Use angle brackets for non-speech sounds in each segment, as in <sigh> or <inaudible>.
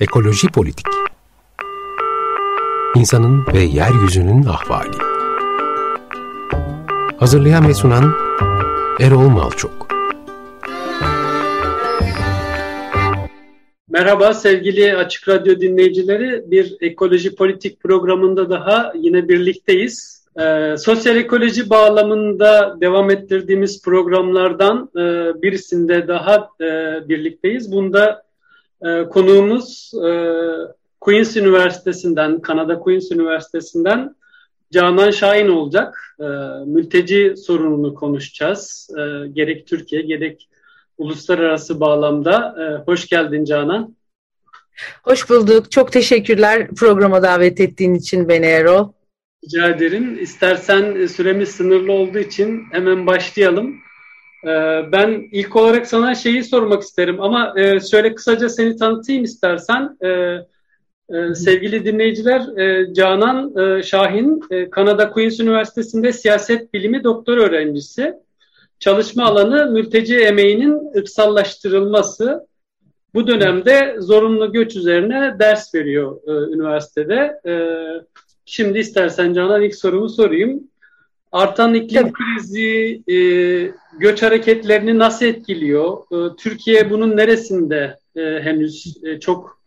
Ekoloji Politik İnsanın ve Yeryüzünün Ahvali Hazırlayan ve sunan Erol Malçok Merhaba sevgili Açık Radyo dinleyicileri. Bir ekoloji politik programında daha yine birlikteyiz. Ee, sosyal ekoloji bağlamında devam ettirdiğimiz programlardan e, birisinde daha e, birlikteyiz. Bunda e, konuğumuz e, Queen's Üniversitesi'nden, Kanada Queen's Üniversitesi'nden Canan Şahin olacak. E, mülteci sorununu konuşacağız. E, gerek Türkiye gerek uluslararası bağlamda. E, hoş geldin Canan. Hoş bulduk. Çok teşekkürler programa davet ettiğin için beni Erol. Rica ederim. İstersen süremiz sınırlı olduğu için hemen başlayalım. Ee, ben ilk olarak sana şeyi sormak isterim ama e, şöyle kısaca seni tanıtayım istersen. Ee, e, sevgili dinleyiciler, e, Canan Şahin, Kanada Queen's Üniversitesi'nde siyaset bilimi doktor öğrencisi. Çalışma alanı mülteci emeğinin ırksallaştırılması. Bu dönemde zorunlu göç üzerine ders veriyor üniversitede. Şimdi istersen Canan ilk sorumu sorayım. Artan iklim krizi göç hareketlerini nasıl etkiliyor? E, Türkiye bunun neresinde e, henüz e, çok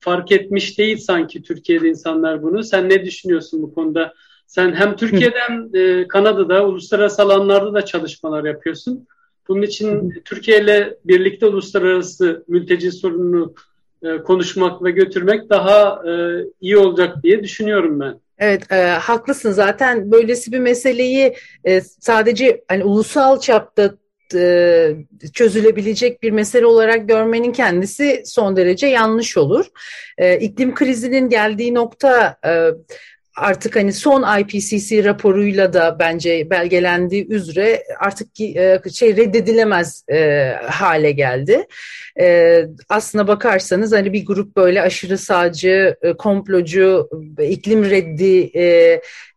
fark etmiş değil sanki Türkiye'de insanlar bunu. Sen ne düşünüyorsun bu konuda? Sen hem Türkiye'den e, Kanada'da uluslararası alanlarda da çalışmalar yapıyorsun. Bunun için Türkiye ile birlikte uluslararası mülteci sorununu e, konuşmak ve götürmek daha e, iyi olacak diye düşünüyorum ben. Evet, e, haklısın. Zaten böylesi bir meseleyi e, sadece hani ulusal çapta e, çözülebilecek bir mesele olarak görmenin kendisi son derece yanlış olur. E, iklim krizinin geldiği nokta e, artık hani son IPCC raporuyla da bence belgelendiği üzere artık e, şey reddedilemez e, hale geldi. E, aslına bakarsanız hani bir grup böyle aşırı sağcı, komplocu, iklim reddi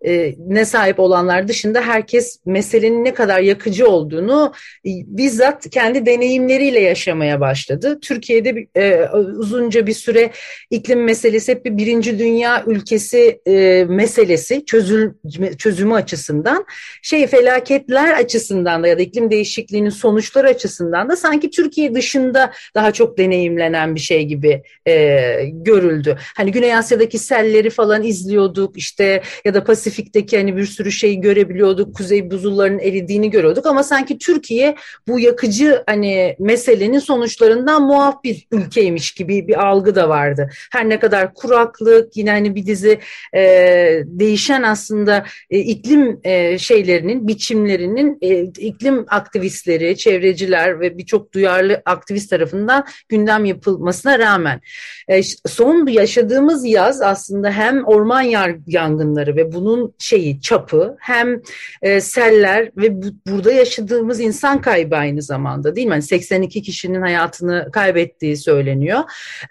e, ne sahip olanlar dışında herkes meselenin ne kadar yakıcı olduğunu e, bizzat kendi deneyimleriyle yaşamaya başladı. Türkiye'de e, uzunca bir süre iklim meselesi hep bir birinci dünya ülkesi e, meselesi çözül, çözümü açısından şey felaketler açısından da ya da iklim değişikliğinin sonuçları açısından da sanki Türkiye dışında daha çok deneyimlenen bir şey gibi e, görüldü. Hani Güney Asya'daki selleri falan izliyorduk işte ya da Pasifik'teki hani bir sürü şeyi görebiliyorduk. Kuzey buzullarının eridiğini görüyorduk ama sanki Türkiye bu yakıcı hani meselenin sonuçlarından muaf bir ülkeymiş gibi bir algı da vardı. Her ne kadar kuraklık yine hani bir dizi e, değişen aslında e, iklim e, şeylerinin, biçimlerinin e, iklim aktivistleri, çevreciler ve birçok duyarlı aktivist tarafından gündem yapılmasına rağmen e, son yaşadığımız yaz aslında hem orman yangınları ve bunun şeyi çapı hem e, seller ve bu, burada yaşadığımız insan kaybı aynı zamanda değil mi? Yani 82 kişinin hayatını kaybettiği söyleniyor.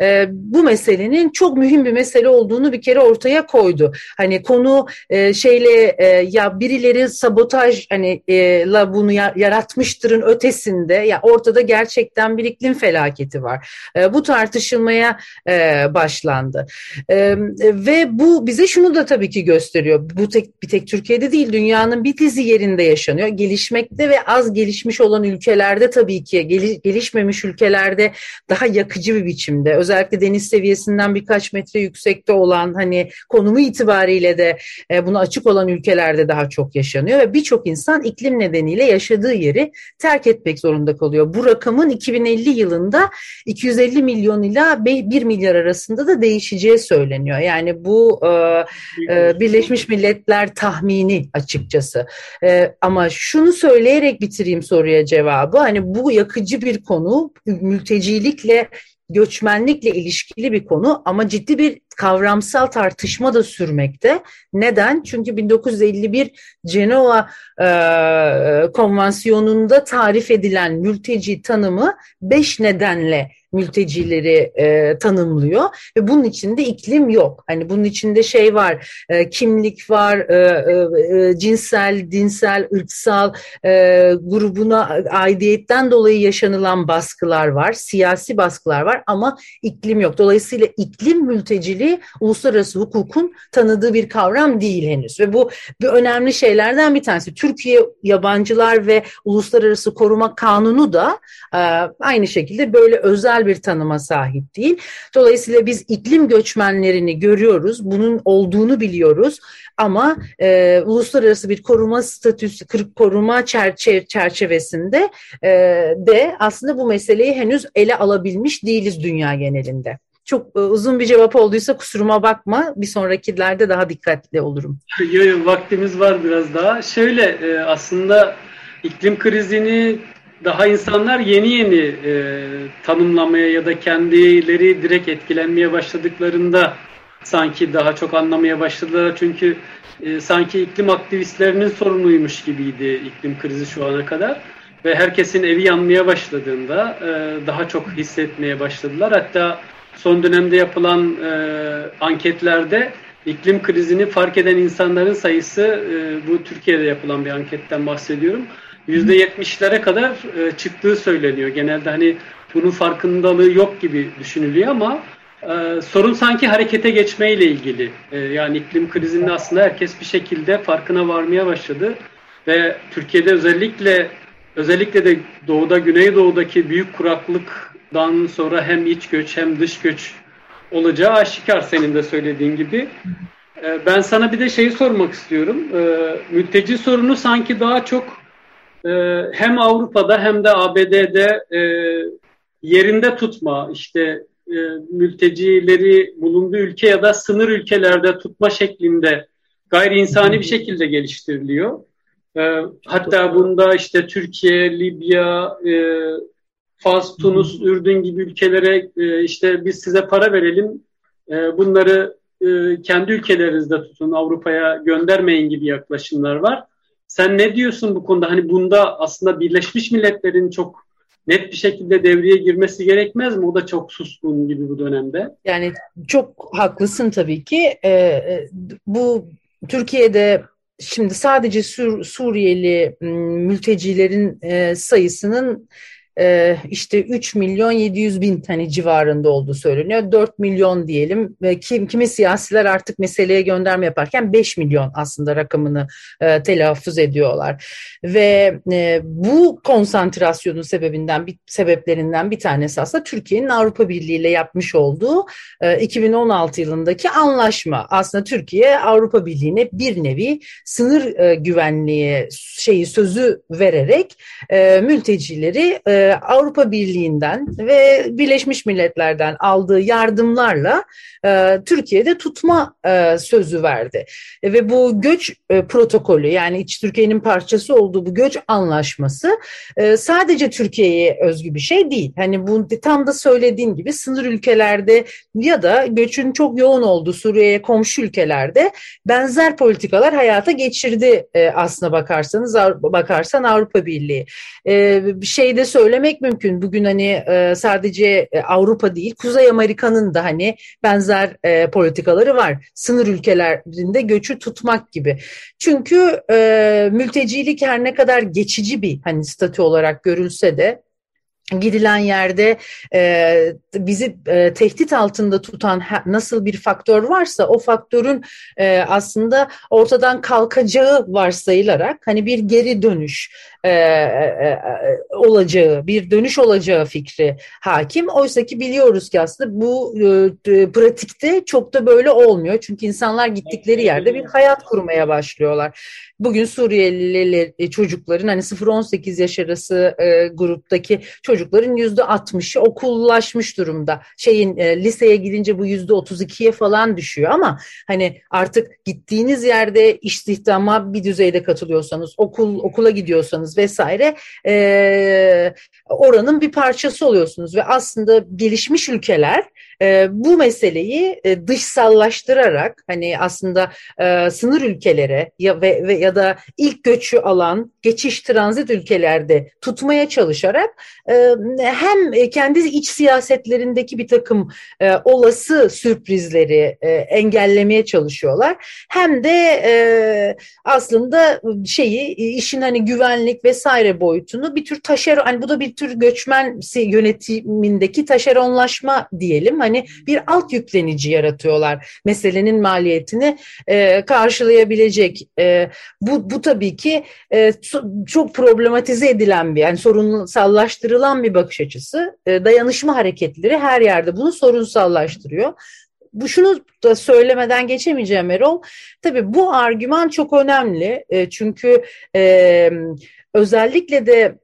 E, bu meselenin çok mühim bir mesele olduğunu bir kere ortaya koydu. Hani konu e, şeyle e, ya birileri sabotaj hani e, la bunu yaratmıştırın ötesinde ya ortada gerçekten bir iklim felaketi var. E, bu tartışılmaya e, başlandı. E, ve bu bize şunu da tabii ki gösteriyor. Bu tek bir tek Türkiye'de değil dünyanın bir dizi yerinde yaşanıyor. Gelişmekte ve az gelişmiş olan ülkelerde tabii ki gel, gelişmemiş ülkelerde daha yakıcı bir biçimde özellikle deniz seviyesinden birkaç metre yüksekte olan hani konumu itibariyle de e, buna açık olan ülkelerde daha çok yaşanıyor ve birçok insan iklim nedeniyle yaşadığı yeri terk etmek zorunda kalıyor. Bu rakamın 2050 yılında 250 milyon ila 1 milyar arasında da değişeceği söyleniyor. Yani bu e, e, Birleşmiş Milletler tahmini açıkçası. E, ama şunu söyleyerek bitireyim soruya cevabı. Hani bu yakıcı bir konu mültecilikle göçmenlikle ilişkili bir konu ama ciddi bir kavramsal tartışma da sürmekte. Neden? Çünkü 1951 Cenova e, Konvansiyonu'nda tarif edilen mülteci tanımı beş nedenle mültecileri e, tanımlıyor ve bunun içinde iklim yok. Hani bunun içinde şey var, e, kimlik var, e, e, e, cinsel, dinsel, ırksal e, grubuna aidiyetten dolayı yaşanılan baskılar var, siyasi baskılar var ama iklim yok. Dolayısıyla iklim mülteciliği uluslararası hukukun tanıdığı bir kavram değil henüz ve bu bir önemli şeylerden bir tanesi. Türkiye Yabancılar ve Uluslararası Koruma Kanunu da e, aynı şekilde böyle özel bir tanıma sahip değil. Dolayısıyla biz iklim göçmenlerini görüyoruz, bunun olduğunu biliyoruz ama e, uluslararası bir koruma statüsü, koruma çerçe çerçevesinde e, de aslında bu meseleyi henüz ele alabilmiş değiliz dünya genelinde. Çok e, uzun bir cevap olduysa kusuruma bakma. Bir sonrakilerde daha dikkatli olurum. <laughs> Yok yok vaktimiz var biraz daha. Şöyle e, aslında iklim krizini daha insanlar yeni yeni e, tanımlamaya ya da kendileri direkt etkilenmeye başladıklarında sanki daha çok anlamaya başladılar. Çünkü e, sanki iklim aktivistlerinin sorunuymuş gibiydi iklim krizi şu ana kadar. Ve herkesin evi yanmaya başladığında e, daha çok hissetmeye başladılar. Hatta son dönemde yapılan e, anketlerde iklim krizini fark eden insanların sayısı, e, bu Türkiye'de yapılan bir anketten bahsediyorum %70'lere kadar e, çıktığı söyleniyor. Genelde hani bunun farkındalığı yok gibi düşünülüyor ama e, sorun sanki harekete geçmeyle ilgili. E, yani iklim krizinde aslında herkes bir şekilde farkına varmaya başladı ve Türkiye'de özellikle özellikle de doğuda güneydoğudaki büyük kuraklıktan sonra hem iç göç hem dış göç olacağı aşikar senin de söylediğin gibi. E, ben sana bir de şeyi sormak istiyorum. E, mülteci sorunu sanki daha çok e, hem Avrupa'da hem de ABD'de e, yerinde tutma, işte e, mültecileri bulunduğu ülke ya da sınır ülkelerde tutma şeklinde gayri insani bir şekilde geliştiriliyor. E, hatta bunda işte Türkiye, Libya, Fas, Tunus, Ürdün gibi ülkelere e, işte biz size para verelim, e, bunları e, kendi ülkelerinizde tutun, Avrupa'ya göndermeyin gibi yaklaşımlar var. Sen ne diyorsun bu konuda? Hani bunda aslında Birleşmiş Milletler'in çok net bir şekilde devreye girmesi gerekmez mi? O da çok suskun gibi bu dönemde. Yani çok haklısın tabii ki. Ee, bu Türkiye'de şimdi sadece Sur Suriyeli mültecilerin e, sayısının e, işte 3 milyon 700 bin hani civarında olduğu söyleniyor. 4 milyon diyelim ve kim, kimi siyasiler artık meseleye gönderme yaparken 5 milyon aslında rakamını e, telaffuz ediyorlar. Ve e, bu konsantrasyonun sebebinden bir sebeplerinden bir tanesi aslında Türkiye'nin Avrupa Birliği ile yapmış olduğu e, 2016 yılındaki anlaşma. Aslında Türkiye Avrupa Birliği'ne bir nevi sınır e, güvenliği şeyi sözü vererek e, mültecileri e, Avrupa Birliği'nden ve Birleşmiş Milletler'den aldığı yardımlarla e, Türkiye'de tutma e, sözü verdi. E, ve bu göç e, protokolü yani iç Türkiye'nin parçası olduğu bu göç anlaşması e, sadece Türkiye'ye özgü bir şey değil. Hani bu tam da söylediğin gibi sınır ülkelerde ya da göçün çok yoğun olduğu Suriye'ye komşu ülkelerde benzer politikalar hayata geçirdi e, aslına bakarsanız bakarsan Avrupa Birliği. E, bir şey de söylemek mümkün. Bugün hani e, sadece e, Avrupa değil Kuzey Amerika'nın da hani benzer e, politikaları var. Sınır ülkelerinde göçü tutmak gibi. Çünkü mültecilik her ne kadar geçici bir hani statü olarak görülse de gidilen yerde bizi tehdit altında tutan nasıl bir faktör varsa o faktörün aslında ortadan kalkacağı varsayılarak hani bir geri dönüş e, e, e, olacağı, bir dönüş olacağı fikri hakim. Oysa ki biliyoruz ki aslında bu e, pratikte çok da böyle olmuyor. Çünkü insanlar gittikleri yerde bir hayat kurmaya başlıyorlar. Bugün Suriyeli e, çocukların hani 0-18 yaş arası e, gruptaki çocukların yüzde 60'ı okullaşmış durumda. Şeyin e, liseye gidince bu yüzde 32'ye falan düşüyor ama hani artık gittiğiniz yerde istihdama bir düzeyde katılıyorsanız, okul okula gidiyorsanız vesaire e, oranın bir parçası oluyorsunuz. Ve aslında gelişmiş ülkeler e, bu meseleyi e, dışsallaştırarak hani aslında e, sınır ülkelere ya ve, ve ya da ilk göçü alan geçiş transit ülkelerde tutmaya çalışarak e, hem kendi iç siyasetlerindeki bir takım olası sürprizleri engellemeye çalışıyorlar. Hem de aslında şeyi işin hani güvenlik vesaire boyutunu bir tür taşer hani bu da bir tür göçmen yönetimindeki taşeronlaşma diyelim hani bir alt yüklenici yaratıyorlar meselenin maliyetini e, karşılayabilecek e, bu bu tabii ki e, çok problematize edilen bir yani sorunsallaştırılan bir bakış açısı e, dayanışma hareketleri her yerde bunu sorunsallaştırıyor bu şunu da söylemeden geçemeyeceğim Erol. Tabii bu argüman çok önemli. E, çünkü e, özellikle de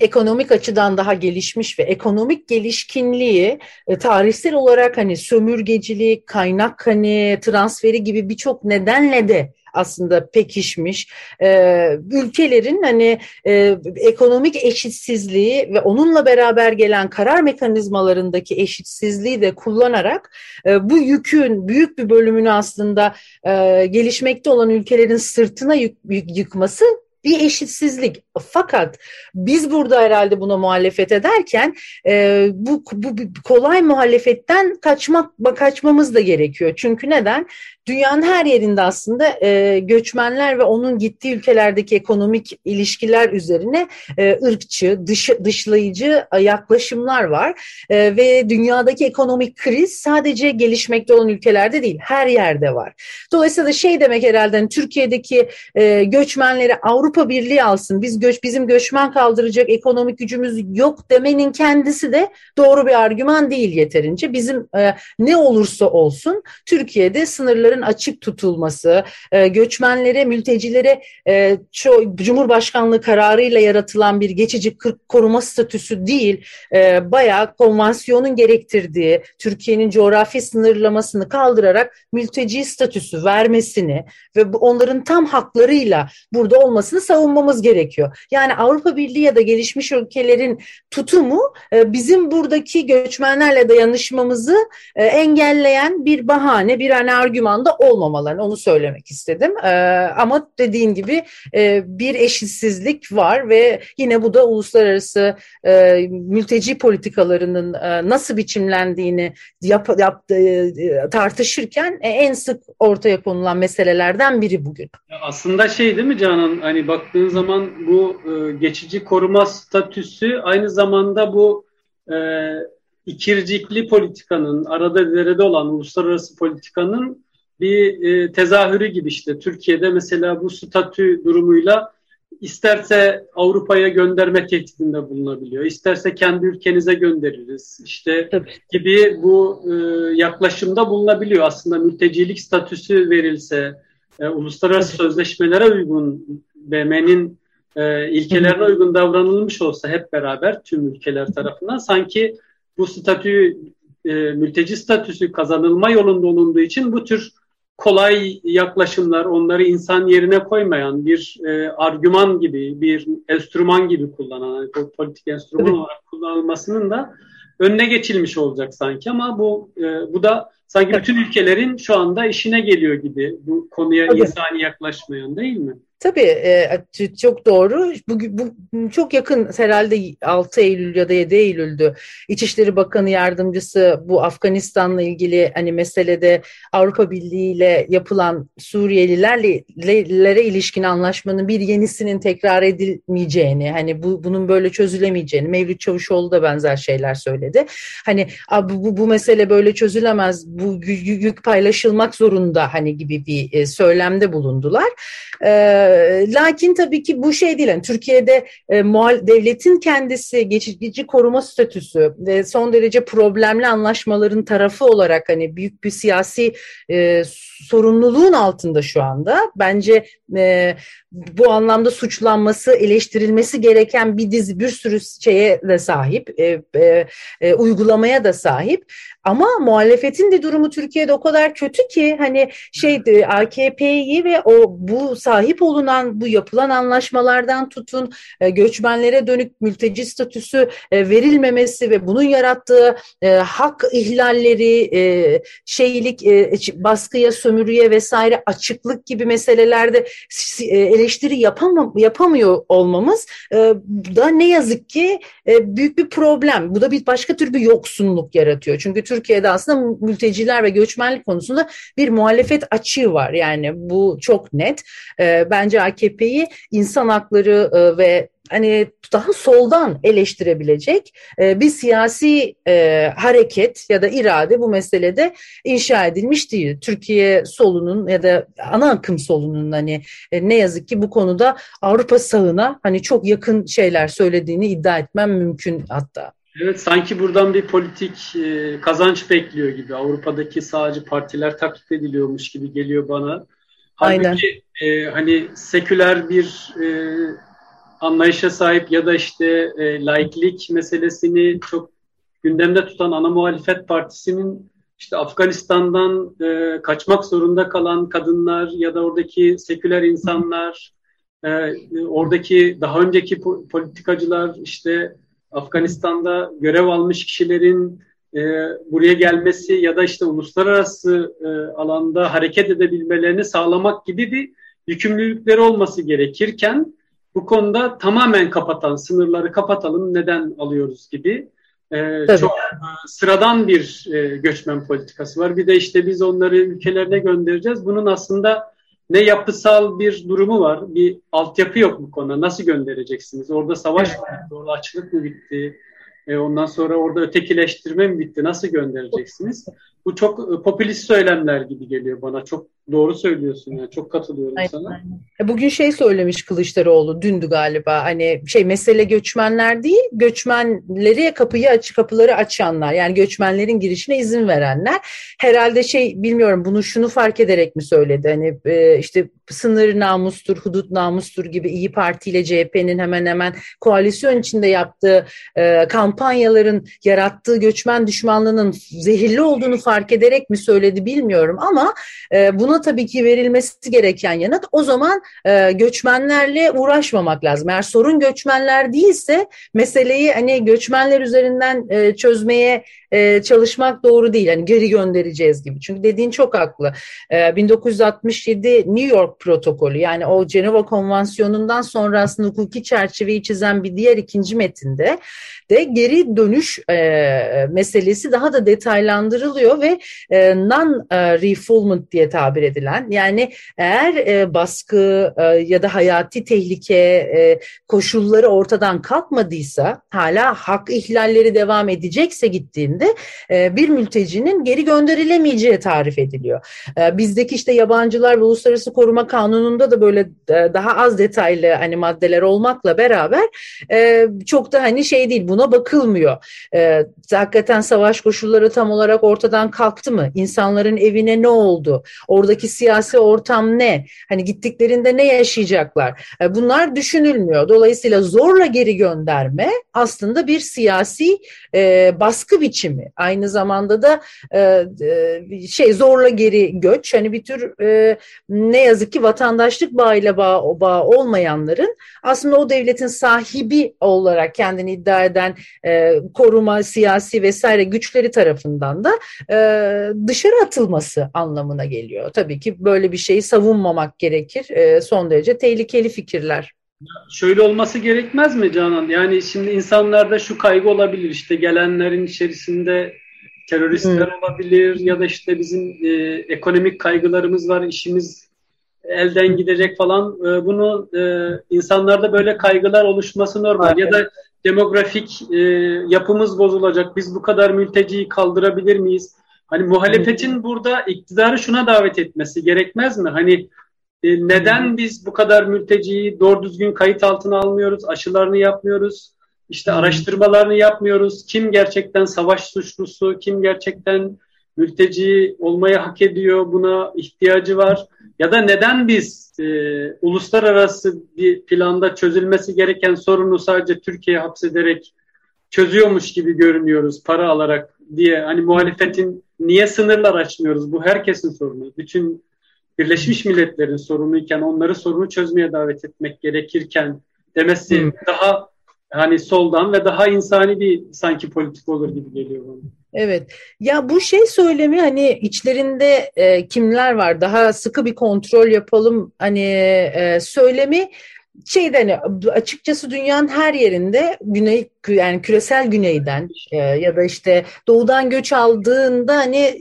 ekonomik açıdan daha gelişmiş ve ekonomik gelişkinliği e, tarihsel olarak hani sömürgecilik, kaynak hani transferi gibi birçok nedenle de aslında pekişmiş. E, ülkelerin hani e, ekonomik eşitsizliği ve onunla beraber gelen karar mekanizmalarındaki eşitsizliği de kullanarak bu yükün büyük bir bölümünü aslında gelişmekte olan ülkelerin sırtına yük, yük, yıkması bir eşitsizlik. Fakat biz burada herhalde buna muhalefet ederken e, bu, bu kolay muhalefetten kaçmak kaçmamız da gerekiyor. Çünkü neden? Dünyanın her yerinde aslında e, göçmenler ve onun gittiği ülkelerdeki ekonomik ilişkiler üzerine e, ırkçı, dış, dışlayıcı yaklaşımlar var. E, ve dünyadaki ekonomik kriz sadece gelişmekte olan ülkelerde değil, her yerde var. Dolayısıyla şey demek herhalde hani Türkiye'deki e, göçmenleri Avrupa Birliği alsın, biz göç bizim göçmen kaldıracak ekonomik gücümüz yok demenin kendisi de doğru bir argüman değil yeterince. Bizim e, ne olursa olsun Türkiye'de sınırların açık tutulması, e, göçmenlere, mültecilere e, Cumhurbaşkanlığı kararıyla yaratılan bir geçici koruma statüsü değil, e, bayağı konvansiyonun gerektirdiği Türkiye'nin coğrafi sınırlamasını kaldırarak mülteci statüsü vermesini ve onların tam haklarıyla burada olmasını savunmamız gerekiyor. Yani Avrupa Birliği ya da gelişmiş ülkelerin tutumu e, bizim buradaki göçmenlerle dayanışmamızı e, engelleyen bir bahane, bir hani argümanda olmamalarını onu söylemek istedim. E, ama dediğin gibi bir eşitsizlik var ve yine bu da uluslararası mülteci politikalarının nasıl biçimlendiğini yap, yap, tartışırken en sık ortaya konulan meselelerden biri bugün. Aslında şey değil mi Canan? Hani baktığın zaman bu geçici koruma statüsü aynı zamanda bu e, ikircikli politikanın, arada derede olan uluslararası politikanın bir e, tezahürü gibi işte. Türkiye'de mesela bu statü durumuyla isterse Avrupa'ya gönderme tehdidinde bulunabiliyor. İsterse kendi ülkenize göndeririz. İşte Tabii. gibi bu e, yaklaşımda bulunabiliyor. Aslında mültecilik statüsü verilse, e, uluslararası Tabii. sözleşmelere uygun BM'nin e, ilkelerine uygun davranılmış olsa hep beraber tüm ülkeler tarafından sanki bu statü e, mülteci statüsü kazanılma yolunda olunduğu için bu tür kolay yaklaşımlar onları insan yerine koymayan bir e, argüman gibi bir enstrüman gibi kullanan yani politik enstrüman olarak kullanılmasının da önüne geçilmiş olacak sanki. Ama bu e, bu da sanki bütün ülkelerin şu anda işine geliyor gibi. Bu konuya Tabii. insani yaklaşmayan değil mi? Tabii e, çok doğru. Bu, bu çok yakın herhalde 6 Eylül ya da 7 Eylül'dü. İçişleri Bakanı Yardımcısı bu Afganistan'la ilgili hani meselede Avrupa Birliği ile yapılan Suriyelilerle ilişkin anlaşmanın bir yenisinin tekrar edilmeyeceğini, hani bu bunun böyle çözülemeyeceğini, Mevlüt Çavuşoğlu da benzer şeyler söyledi. Hani bu, bu, bu mesele böyle çözülemez, bu yük paylaşılmak zorunda hani gibi bir e, söylemde bulundular. Ee, lakin tabii ki bu şey değil. Yani Türkiye'de e, muhal, devletin kendisi geçici koruma statüsü ve son derece problemli anlaşmaların tarafı olarak hani büyük bir siyasi e, sorumluluğun altında şu anda. Bence e, bu anlamda suçlanması, eleştirilmesi gereken bir dizi bir sürü şeye de sahip, e, e, e, uygulamaya da sahip. Ama muhalefetin de durumu Türkiye'de o kadar kötü ki hani şey AKP'yi ve o bu sahip olunan bu yapılan anlaşmalardan tutun e, göçmenlere dönük mülteci statüsü e, verilmemesi ve bunun yarattığı e, hak ihlalleri, e, şeylik, e, baskıya, sömürüye vesaire açıklık gibi meselelerde e, eleştiri yapamam, yapamıyor olmamız e, da ne yazık ki e, büyük bir problem. Bu da bir başka tür bir yoksunluk yaratıyor. Çünkü Türkiye'de aslında mülteciler ve göçmenlik konusunda bir muhalefet açığı var. Yani bu çok net. E, bence AKP'yi insan hakları e, ve hani daha soldan eleştirebilecek e, bir siyasi e, hareket ya da irade bu meselede inşa edilmiş değil. Türkiye solunun ya da ana akım solunun hani ne yazık ki bu konuda Avrupa sağına hani çok yakın şeyler söylediğini iddia etmem mümkün hatta. Evet sanki buradan bir politik e, kazanç bekliyor gibi. Avrupa'daki sağcı partiler taklit ediliyormuş gibi geliyor bana. Halbuki Aynen. E, hani seküler bir e, anlayışa sahip ya da işte e, laiklik meselesini çok gündemde tutan ana muhalefet partisinin işte Afganistan'dan e, kaçmak zorunda kalan kadınlar ya da oradaki seküler insanlar, e, oradaki daha önceki politikacılar işte Afganistan'da görev almış kişilerin e, buraya gelmesi ya da işte uluslararası e, alanda hareket edebilmelerini sağlamak gibi bir yükümlülükleri olması gerekirken bu konuda tamamen kapatan, sınırları kapatalım neden alıyoruz gibi e, çok e, sıradan bir e, göçmen politikası var. Bir de işte biz onları ülkelerine göndereceğiz. Bunun aslında ne yapısal bir durumu var, bir altyapı yok bu konuda. Nasıl göndereceksiniz? Orada savaş mı bitti, orada açlık mı bitti? E, ondan sonra orada ötekileştirme mi bitti? Nasıl göndereceksiniz? Bu çok e, popülist söylemler gibi geliyor bana. Çok doğru söylüyorsun yani. Çok katılıyorum aynen, sana. Aynen. E, bugün şey söylemiş Kılıçdaroğlu dündü galiba. Hani şey mesele göçmenler değil, göçmenleri kapıyı aç kapıları açanlar. Yani göçmenlerin girişine izin verenler. Herhalde şey bilmiyorum bunu şunu fark ederek mi söyledi? Hani e, işte sınır namustur, hudut namustur gibi İyi Parti ile CHP'nin hemen hemen koalisyon içinde yaptığı e, kampanyaların yarattığı göçmen düşmanlığının zehirli olduğunu fark ederek mi söyledi bilmiyorum ama e, buna tabii ki verilmesi gereken yanıt o zaman e, göçmenlerle uğraşmamak lazım. Eğer sorun göçmenler değilse meseleyi hani göçmenler üzerinden e, çözmeye e, çalışmak doğru değil. Hani geri göndereceğiz gibi. Çünkü dediğin çok haklı. E, 1967 New York protokolü yani o Cenova Konvansiyonu'ndan sonra hukuki çerçeveyi çizen bir diğer ikinci metinde de geri dönüş e, meselesi daha da detaylandırılıyor ve e, non-refoulement diye tabir edilen yani eğer e, baskı e, ya da hayati tehlike e, koşulları ortadan kalkmadıysa hala hak ihlalleri devam edecekse gittiğinde e, bir mültecinin geri gönderilemeyeceği tarif ediliyor. E, bizdeki işte yabancılar ve uluslararası koruma kanununda da böyle e, daha az detaylı hani maddeler olmakla beraber çok da hani şey değil buna bakılmıyor. E, hakikaten savaş koşulları tam olarak ortadan kalktı mı? İnsanların evine ne oldu? Oradaki siyasi ortam ne? Hani gittiklerinde ne yaşayacaklar? Bunlar düşünülmüyor. Dolayısıyla zorla geri gönderme aslında bir siyasi baskı biçimi. Aynı zamanda da e, e, şey zorla geri göç. Hani bir tür e, ne yazık ki vatandaşlık bağıyla bağ, bağ olmayanların aslında o devletin sahibi olarak kendini iddia eden e, koruma, siyasi vesaire güçleri tarafından da e, dışarı atılması anlamına geliyor. Tabii ki böyle bir şeyi savunmamak gerekir. E, son derece tehlikeli fikirler. Şöyle olması gerekmez mi Canan? Yani şimdi insanlarda şu kaygı olabilir işte gelenlerin içerisinde teröristler hmm. olabilir ya da işte bizim e, ekonomik kaygılarımız var, işimiz elden gidecek falan. E, bunu e, insanlarda böyle kaygılar oluşması normal. Evet. Ya da demografik e, yapımız bozulacak. Biz bu kadar mülteciyi kaldırabilir miyiz? Hani muhalefetin burada iktidarı şuna davet etmesi gerekmez mi? Hani e, neden biz bu kadar mülteciyi doğru düzgün kayıt altına almıyoruz, aşılarını yapmıyoruz, işte araştırmalarını yapmıyoruz, kim gerçekten savaş suçlusu, kim gerçekten mülteci olmaya hak ediyor, buna ihtiyacı var? Ya da neden biz e, uluslararası bir planda çözülmesi gereken sorunu sadece Türkiye hapsederek çözüyormuş gibi görünüyoruz para alarak diye? Hani muhalefetin niye sınırlar açmıyoruz? Bu herkesin sorunu. Bütün Birleşmiş Milletler'in sorunuyken onları sorunu çözmeye davet etmek gerekirken demesi hmm. daha hani soldan ve daha insani bir sanki politik olur gibi geliyor bana. Evet. Ya bu şey söylemi hani içlerinde e, kimler var? Daha sıkı bir kontrol yapalım hani e, söylemi şeyden açıkçası dünyanın her yerinde güney yani küresel güneyden e, ya da işte doğudan göç aldığında hani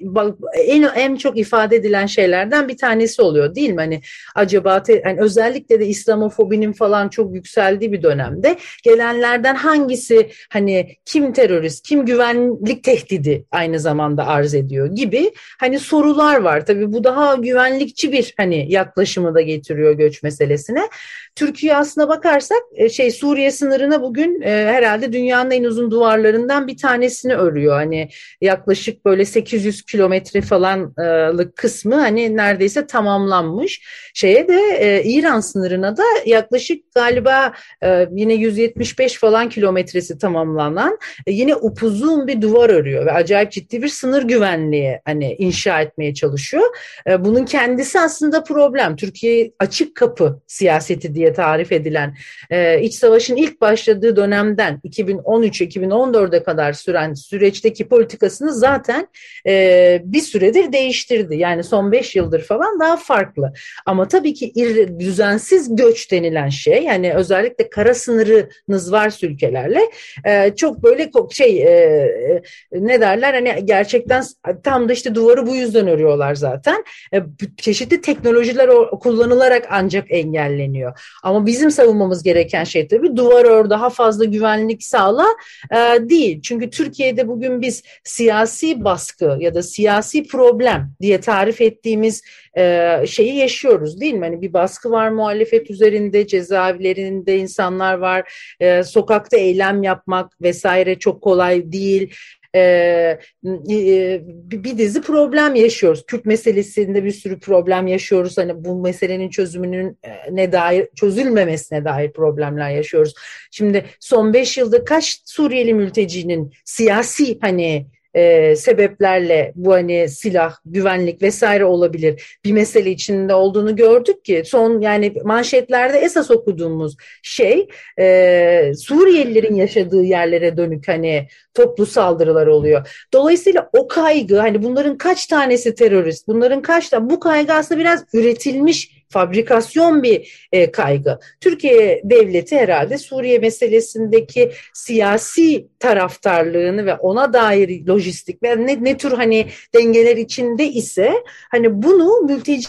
en en çok ifade edilen şeylerden bir tanesi oluyor değil mi? Hani acaba te, yani özellikle de İslamofobinin falan çok yükseldiği bir dönemde gelenlerden hangisi hani kim terörist, kim güvenlik tehdidi aynı zamanda arz ediyor gibi hani sorular var. Tabii bu daha güvenlikçi bir hani yaklaşımı da getiriyor göç meselesine. Türkiye aslına bakarsak e, şey Suriye sınırına bugün e, herhalde dünyanın en uzun duvarlarından bir tanesini örüyor. Hani yaklaşık böyle 800 kilometre falanlık kısmı hani neredeyse tamamlanmış. Şeye de e, İran sınırına da yaklaşık galiba yine 175 falan kilometresi tamamlanan yine upuzun bir duvar örüyor ve acayip ciddi bir sınır güvenliği hani inşa etmeye çalışıyor. bunun kendisi aslında problem. Türkiye açık kapı siyaseti diye tarif edilen e, iç savaşın ilk başladığı dönemden 2013-2014'e kadar süren süreçteki politikasını zaten e, bir süredir değiştirdi. Yani son 5 yıldır falan daha farklı. Ama tabii ki ir, düzensiz göç denilen şey yani özellikle kara sınırınız varsa ülkelerle e, çok böyle şey e, e, ne derler hani gerçekten tam da işte duvarı bu yüzden örüyorlar zaten. E, çeşitli teknolojiler kullanılarak ancak engelleniyor. Ama bizim savunmamız gereken şey tabii duvar ör daha fazla güvenlik sağla e, değil. Çünkü Türkiye'de bugün biz siyasi baskı ya da siyasi problem diye tarif ettiğimiz e, şeyi yaşıyoruz değil mi? Hani bir baskı var muhalefet üzerinde, cezaevlerinde insanlar var, e, sokakta eylem yapmak vesaire çok kolay değil e, e, bir dizi problem yaşıyoruz. Kürt meselesinde bir sürü problem yaşıyoruz. Hani bu meselenin çözümünün e, ne dair çözülmemesine dair problemler yaşıyoruz. Şimdi son beş yılda kaç Suriyeli mültecinin siyasi hani e, sebeplerle bu hani silah, güvenlik vesaire olabilir bir mesele içinde olduğunu gördük ki son yani manşetlerde esas okuduğumuz şey e, Suriyelilerin yaşadığı yerlere dönük hani toplu saldırılar oluyor. Dolayısıyla o kaygı hani bunların kaç tanesi terörist, bunların kaç tane bu kaygı aslında biraz üretilmiş fabrikasyon bir e, kaygı. Türkiye devleti herhalde Suriye meselesindeki siyasi taraftarlığını ve ona dair lojistik ve ne, ne tür hani dengeler içinde ise hani bunu mülteci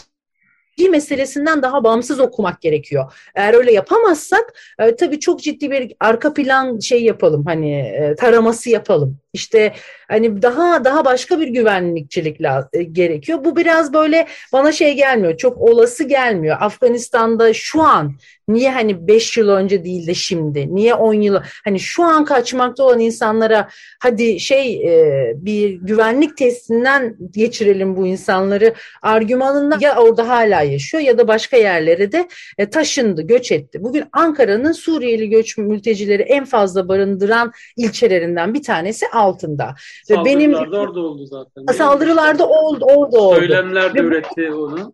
meselesinden daha bağımsız okumak gerekiyor. Eğer öyle yapamazsak e, tabii çok ciddi bir arka plan şey yapalım hani e, taraması yapalım. İşte hani daha daha başka bir güvenlikçilik e, gerekiyor. Bu biraz böyle bana şey gelmiyor. Çok olası gelmiyor. Afganistan'da şu an niye hani 5 yıl önce değil de şimdi? Niye 10 yıl? Hani şu an kaçmakta olan insanlara hadi şey e, bir güvenlik testinden geçirelim bu insanları argümanında ya orada hala yaşıyor ya da başka yerlere de e, taşındı, göç etti. Bugün Ankara'nın Suriyeli göç mültecileri en fazla barındıran ilçelerinden bir tanesi altında. Ve benim orada oldu zaten. Saldırılarda oldu, orada oldu. Söylemler de üretti onu.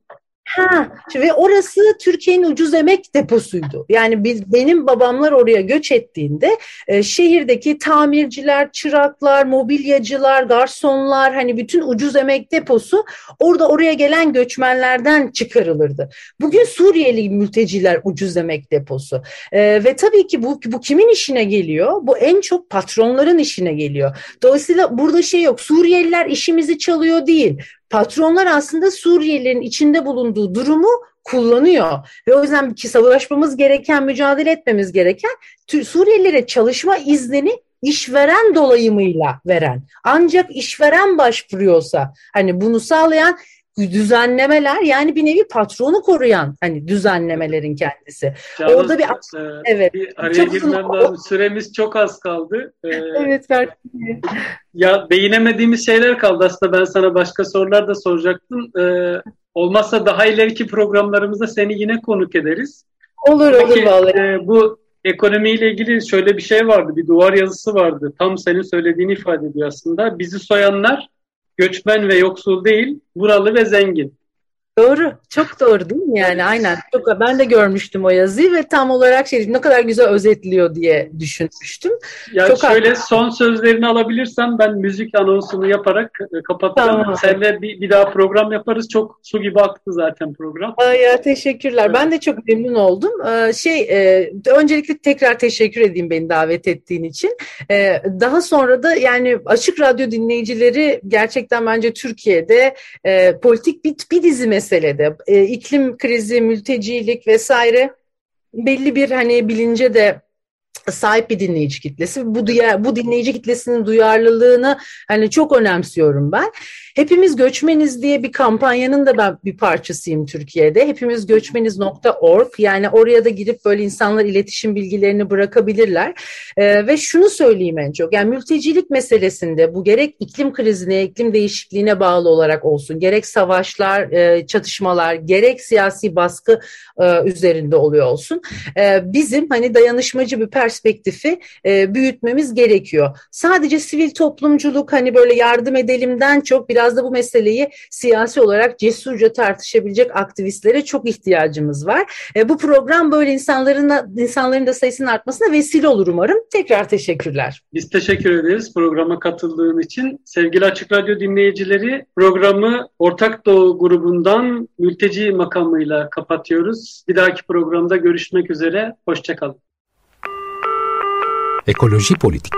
Ha, ve orası Türkiye'nin ucuz emek deposuydu. Yani biz, benim babamlar oraya göç ettiğinde e, şehirdeki tamirciler, çıraklar, mobilyacılar, garsonlar hani bütün ucuz emek deposu orada oraya gelen göçmenlerden çıkarılırdı. Bugün Suriyeli mülteciler ucuz emek deposu. E, ve tabii ki bu, bu kimin işine geliyor? Bu en çok patronların işine geliyor. Dolayısıyla burada şey yok. Suriyeliler işimizi çalıyor değil patronlar aslında Suriyelilerin içinde bulunduğu durumu kullanıyor. Ve o yüzden ki savaşmamız gereken, mücadele etmemiz gereken Suriyelilere çalışma iznini işveren dolayımıyla veren. Ancak işveren başvuruyorsa hani bunu sağlayan düzenlemeler yani bir nevi patronu koruyan hani düzenlemelerin kendisi. Canım, Orada bir e, evet. Bir araya çok girmem lazım. Süremiz çok az kaldı. Ee, evet belki. Ya değinemediğimiz şeyler kaldı aslında ben sana başka sorular da soracaktım. Ee, olmazsa daha ileriki programlarımızda seni yine konuk ederiz. Olur Peki, olur vallahi. E, bu ekonomiyle ilgili şöyle bir şey vardı. Bir duvar yazısı vardı. Tam senin söylediğini ifade ediyor aslında. Bizi soyanlar göçmen ve yoksul değil, buralı ve zengin. Doğru. Çok doğru değil mi yani? Aynen. Çok, ben de görmüştüm o yazıyı ve tam olarak şey ne kadar güzel özetliyor diye düşünmüştüm. Ya Çok şöyle haklı. son sözlerini alabilirsem ben müzik anonsunu yaparak e, kapatacağım. Tamam. Seninle bir, bir daha program yaparız. Çok su gibi aktı zaten program. Aa, ya teşekkürler. Evet. Ben de çok memnun oldum. Ee, şey e, öncelikle tekrar teşekkür edeyim beni davet ettiğin için. Ee, daha sonra da yani açık radyo dinleyicileri gerçekten bence Türkiye'de e, politik bir, bir dizi meselede. E, iklim krizi, mültecilik vesaire belli bir hani bilince de sahip bir dinleyici kitlesi. Bu bu dinleyici kitlesinin duyarlılığını hani çok önemsiyorum ben. Hepimiz Göçmeniz diye bir kampanyanın da ben bir parçasıyım Türkiye'de. Hepimiz göçmeniz.org yani oraya da girip böyle insanlar iletişim bilgilerini bırakabilirler. Ee, ve şunu söyleyeyim en çok yani mültecilik meselesinde bu gerek iklim krizine, iklim değişikliğine bağlı olarak olsun, gerek savaşlar, e, çatışmalar, gerek siyasi baskı e, üzerinde oluyor olsun. E, bizim hani dayanışmacı bir perspektifi e, büyütmemiz gerekiyor. Sadece sivil toplumculuk hani böyle yardım edelimden çok biraz da bu meseleyi siyasi olarak cesurca tartışabilecek aktivistlere çok ihtiyacımız var. E, bu program böyle insanların insanların da sayısının artmasına vesile olur umarım. Tekrar teşekkürler. Biz teşekkür ederiz programa katıldığın için. Sevgili Açık Radyo dinleyicileri programı Ortak Doğu grubundan mülteci makamıyla kapatıyoruz. Bir dahaki programda görüşmek üzere. Hoşçakalın. Ekoloji Politik.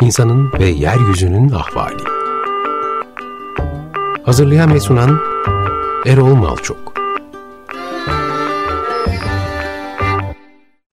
İnsanın ve Yeryüzünün Ahvali. Hazırlayan ve sunan Erol Malçok